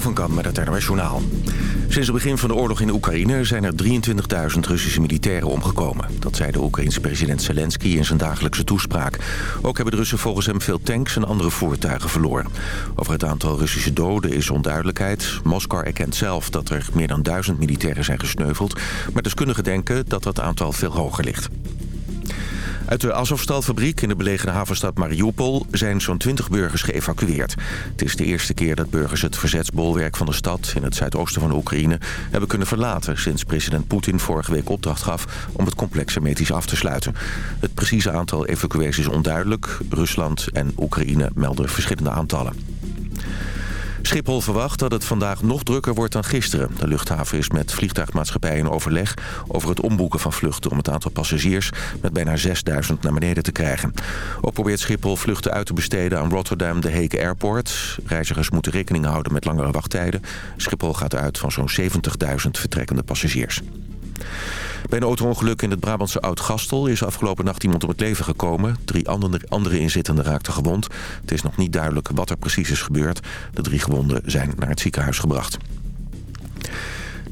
Van Kam met het NOS Journaal. Sinds het begin van de oorlog in Oekraïne zijn er 23.000 Russische militairen omgekomen. Dat zei de Oekraïense president Zelensky in zijn dagelijkse toespraak. Ook hebben de Russen volgens hem veel tanks en andere voertuigen verloren. Over het aantal Russische doden is onduidelijkheid. Moskou erkent zelf dat er meer dan duizend militairen zijn gesneuveld. Maar deskundigen denken dat dat aantal veel hoger ligt. Uit de Azovstal-fabriek in de belegerde havenstad Mariupol zijn zo'n 20 burgers geëvacueerd. Het is de eerste keer dat burgers het verzetsbolwerk van de stad in het zuidoosten van Oekraïne hebben kunnen verlaten sinds president Poetin vorige week opdracht gaf om het complex hermetisch af te sluiten. Het precieze aantal evacuees is onduidelijk. Rusland en Oekraïne melden verschillende aantallen. Schiphol verwacht dat het vandaag nog drukker wordt dan gisteren. De luchthaven is met vliegtuigmaatschappijen in overleg over het omboeken van vluchten... om het aantal passagiers met bijna 6000 naar beneden te krijgen. Ook probeert Schiphol vluchten uit te besteden aan Rotterdam de Heek Airport. Reizigers moeten rekening houden met langere wachttijden. Schiphol gaat uit van zo'n 70.000 vertrekkende passagiers. Bij een autoongeluk in het Brabantse Oud-Gastel is afgelopen nacht iemand om het leven gekomen. Drie andere inzittenden raakten gewond. Het is nog niet duidelijk wat er precies is gebeurd. De drie gewonden zijn naar het ziekenhuis gebracht.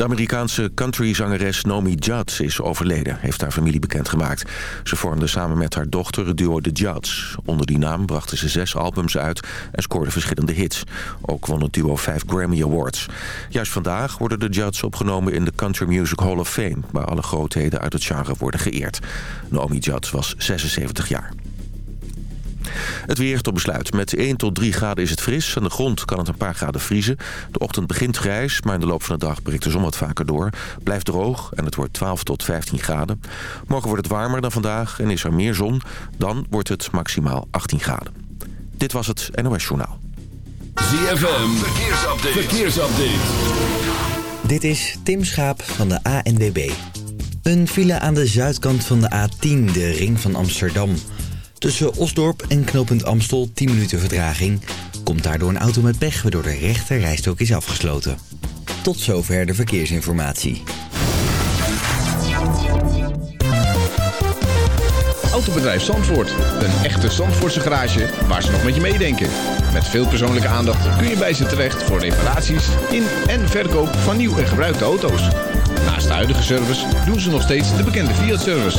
De Amerikaanse countryzangeres Nomi Judd is overleden, heeft haar familie bekendgemaakt. Ze vormde samen met haar dochter het duo The Judds. Onder die naam brachten ze zes albums uit en scoorde verschillende hits. Ook won het duo vijf Grammy Awards. Juist vandaag worden de Judds opgenomen in de Country Music Hall of Fame... waar alle grootheden uit het genre worden geëerd. Naomi Judd was 76 jaar. Het weer tot besluit. Met 1 tot 3 graden is het fris. Aan de grond kan het een paar graden vriezen. De ochtend begint grijs, maar in de loop van de dag breekt de zon wat vaker door. Blijft droog en het wordt 12 tot 15 graden. Morgen wordt het warmer dan vandaag en is er meer zon. Dan wordt het maximaal 18 graden. Dit was het NOS Journaal. ZFM, verkeersupdate. verkeersupdate. Dit is Tim Schaap van de ANWB. Een file aan de zuidkant van de A10, de ring van Amsterdam... Tussen Osdorp en knooppunt Amstel 10 minuten vertraging. Komt daardoor een auto met pech waardoor de rechter rijstok is afgesloten. Tot zover de verkeersinformatie. Autobedrijf Zandvoort. Een echte Zandvoortse garage waar ze nog met je meedenken. Met veel persoonlijke aandacht kun je bij ze terecht voor reparaties in en verkoop van nieuw en gebruikte auto's. Naast de huidige service doen ze nog steeds de bekende Fiat-service.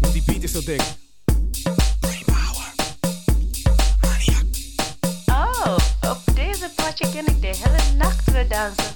Want die beat is zo dik. Oh, op deze potje ken ik de hele nacht weer dansen.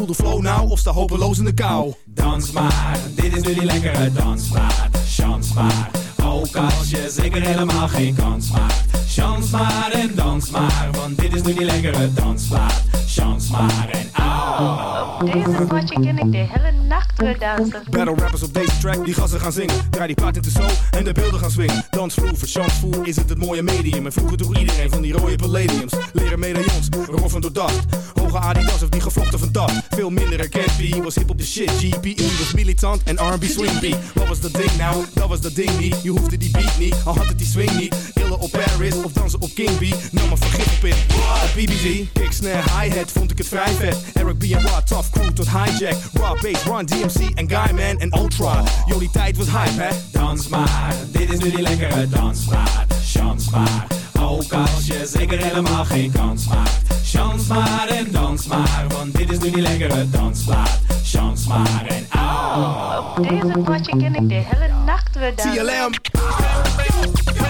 Voel de flow nou of sta hopeloos in de kou. Dans maar, dit is nu die lekkere dansmaat. Chans maar, ook als je zeker helemaal geen kans maakt. Chans maar en dans maar, want dit is nu die lekkere dansmaat. Chans maar en au. Op deze potje ken ik de hele nacht. Battle rappers op deze track, die gassen gaan zingen. Draai die paard in de zo en de beelden gaan swingen. Dansvloer, voor chansvoer is het het mooie medium. En vroeger door iedereen van die rode palladiums. Leren medaillons, roffen door dacht. Hoge Adidas of die gevlochten van dat. Veel minder herkend, was hip op de shit. GPE was militant en R&B swing beat. Wat was dat ding nou? Dat was dat ding niet. Je hoefde die beat niet, al had het die swing niet. Op Paris of dansen op King B. Nam maar vergif op in. Op BBG, kick, snare, hi-hat vond ik het vrij vet. Eric B en Rod, tough crew tot hijack. Raw bass, Run DMC en Guyman en Ultra. Die tijd was hype, hè? Dans maar, dit is nu die lekkere dansmaat. Chans maar, ook als je zeker helemaal geen kans maakt. Chans maar en dans maar, want dit is nu die lekkere dansplaat. Chans maar en au. Op deze potje ken ik de hele nacht weer dansen. TLM.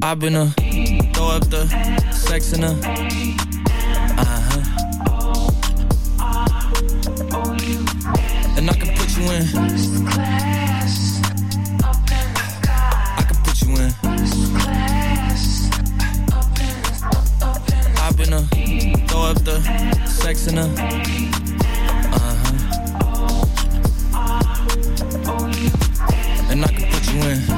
I've been a throw up the sex in a uh huh. And I can put you in. I can put you in. I've been a throw up the sex in a uh huh. And I can put you in.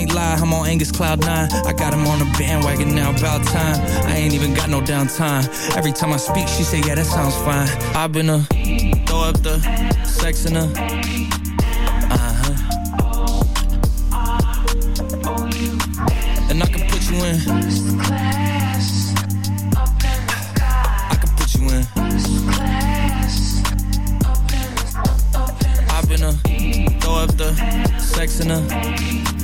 Can't lie, I'm on Angus Cloud 9. I got him on the bandwagon now, about time. I ain't even got no downtime. Every time I speak, she say, yeah, that sounds fine. I've been a throw up the sex in a uh huh. And I can put you in. I can put you in. I've been a throw up the sex in a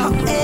talk.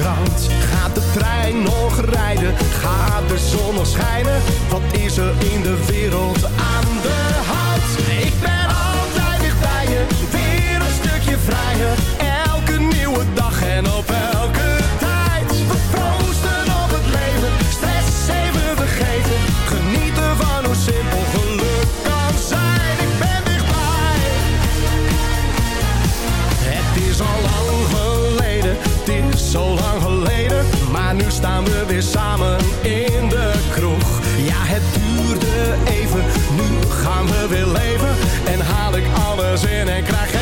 krant. Gaat de trein nog rijden? Gaat de zon nog schijnen? Wat is er in de wereld aan de hand? Ik ben altijd dicht bij je, weer een stukje vrijer En haal ik alles in en krijg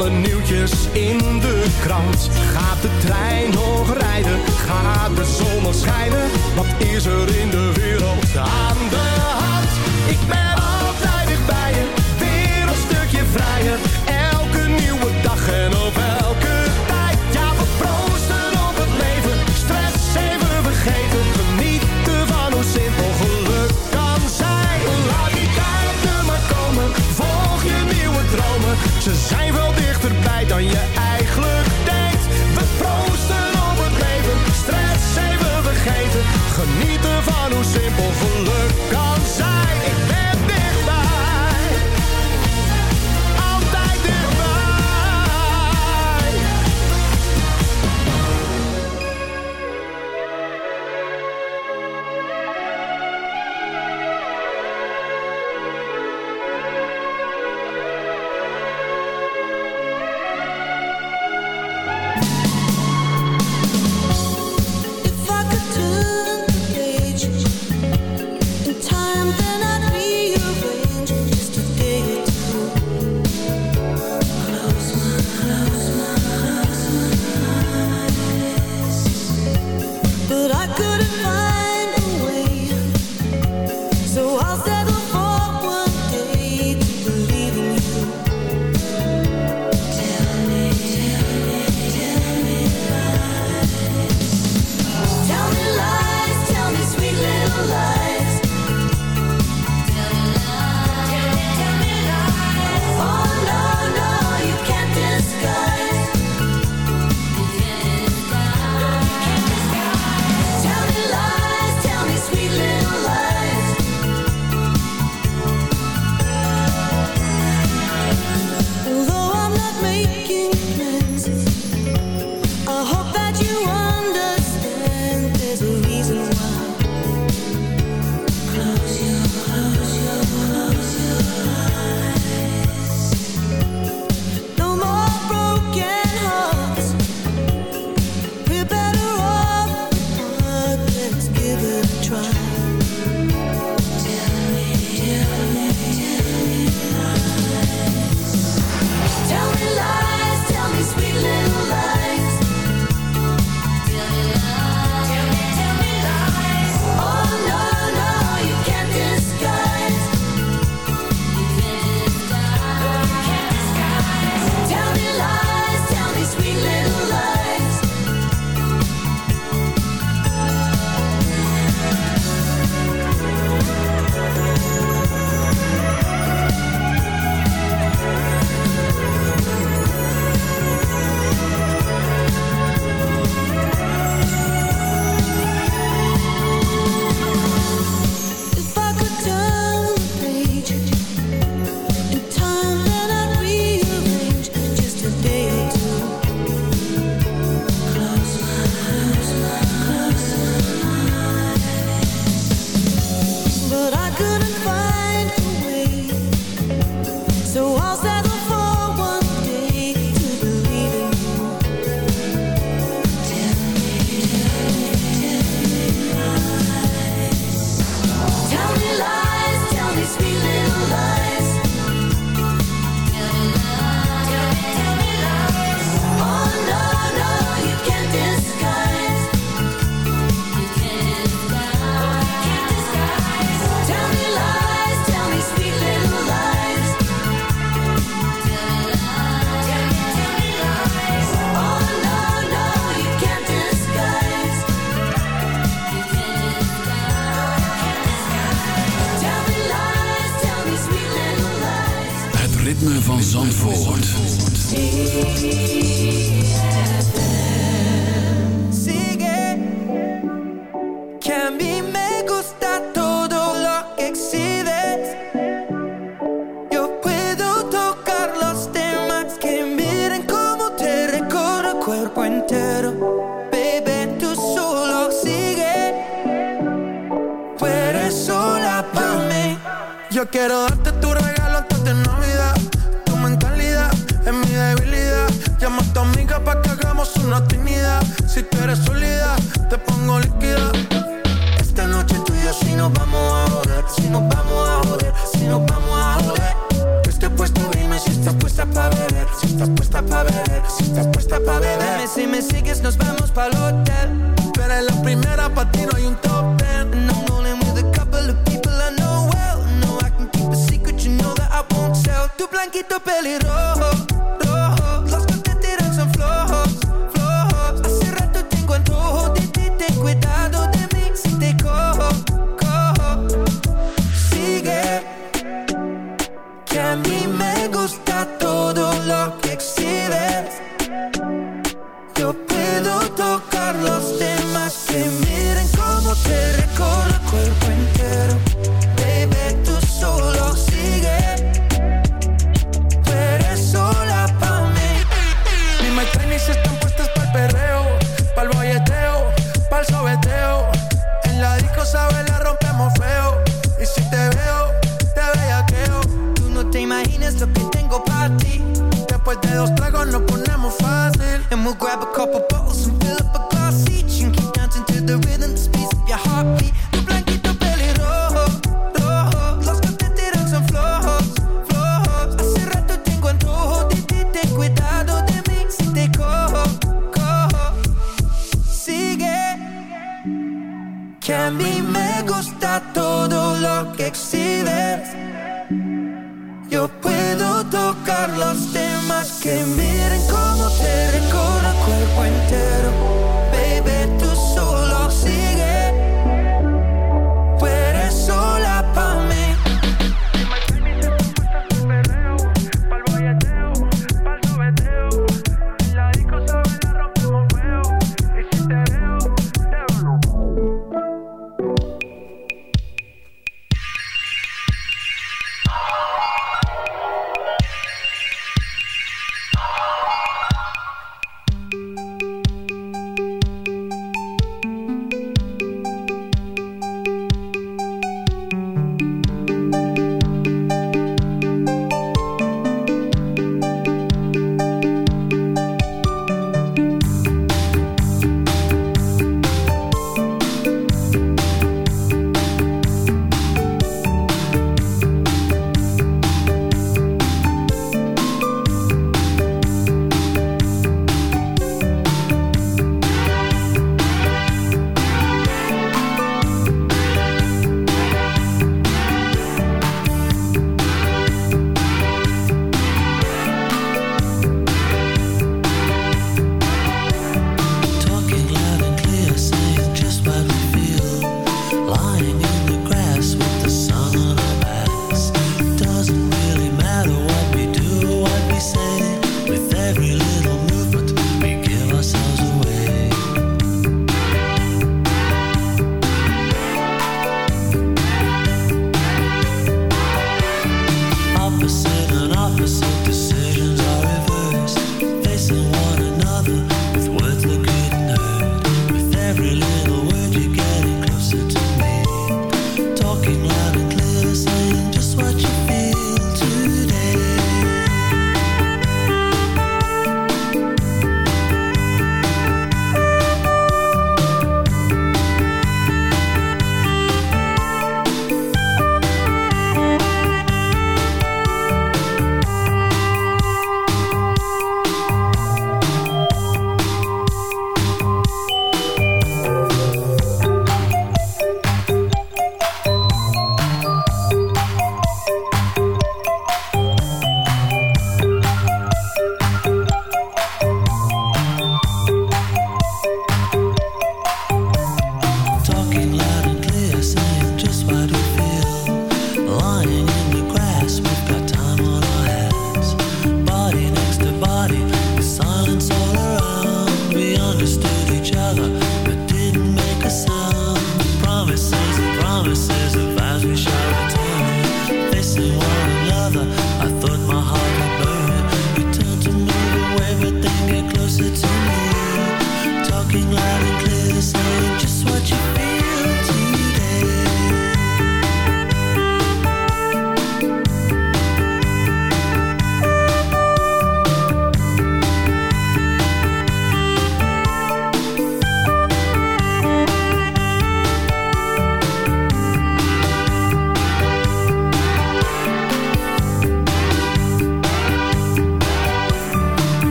alle nieuwtjes in de krant. Gaat de trein nog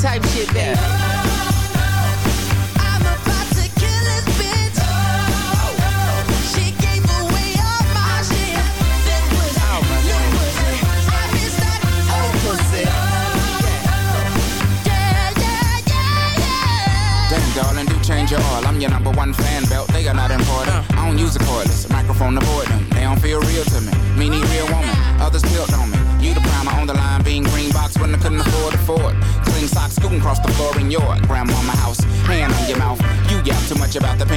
Type shit, baby.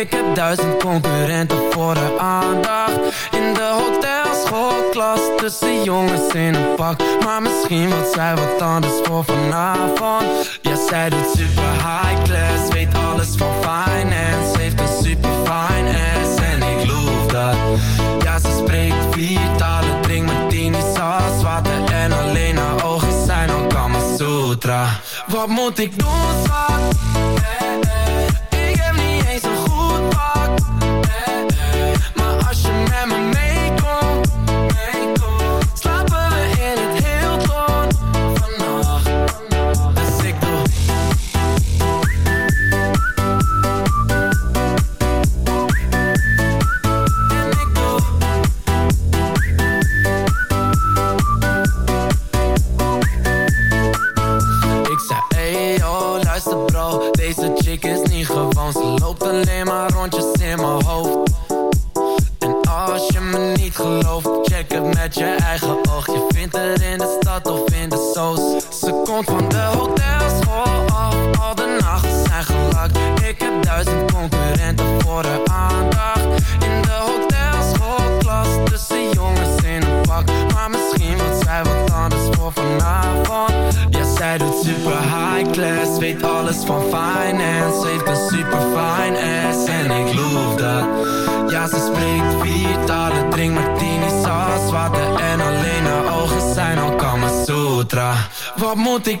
Ik heb duizend concurrenten voor de aandacht. In de hotelschoolklas, tussen jongens in een pak. Maar misschien wil zij wat anders voor vanavond. Ja, zij doet super high class, weet alles van finance. Heeft een super fine ass en ik loof dat. Ja, ze spreekt vier talen, drinkt martini, saus, water en alleen haar ogen zijn al Kama Sutra. Wat moet ik doen, schat? Moet ik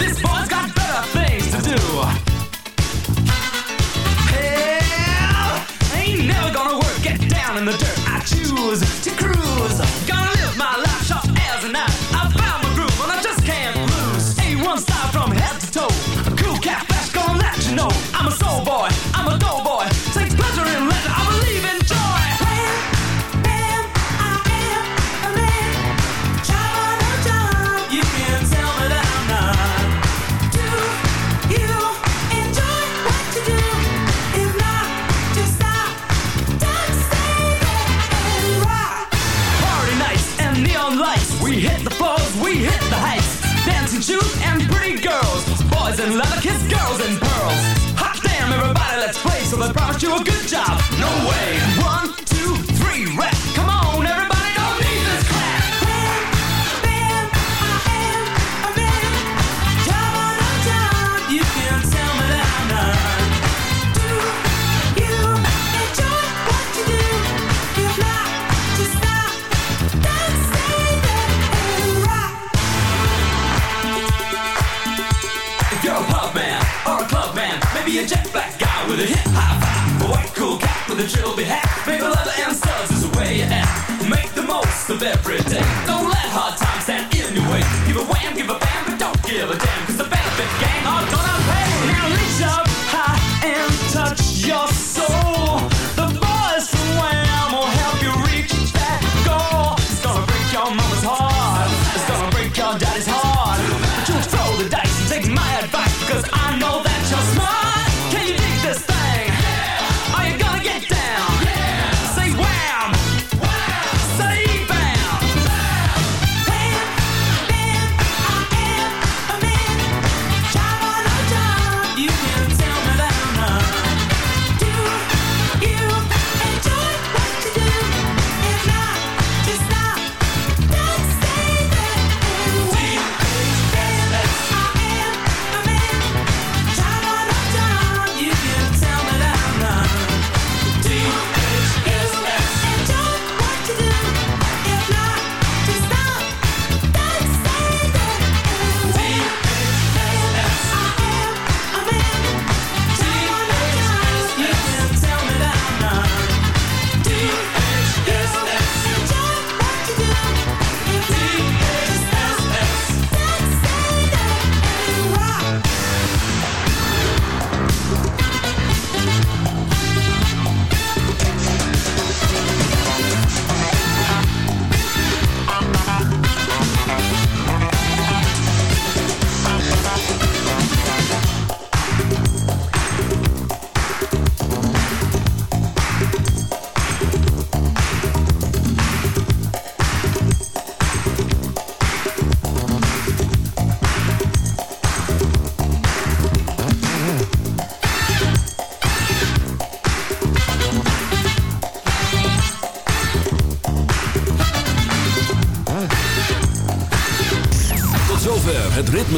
This you a good you'll be happy. Make a letter and studs is the way you act. Make the most of every day. Don't let hard times stand in your way. Give a wham, give a bam, but don't give a damn. Cause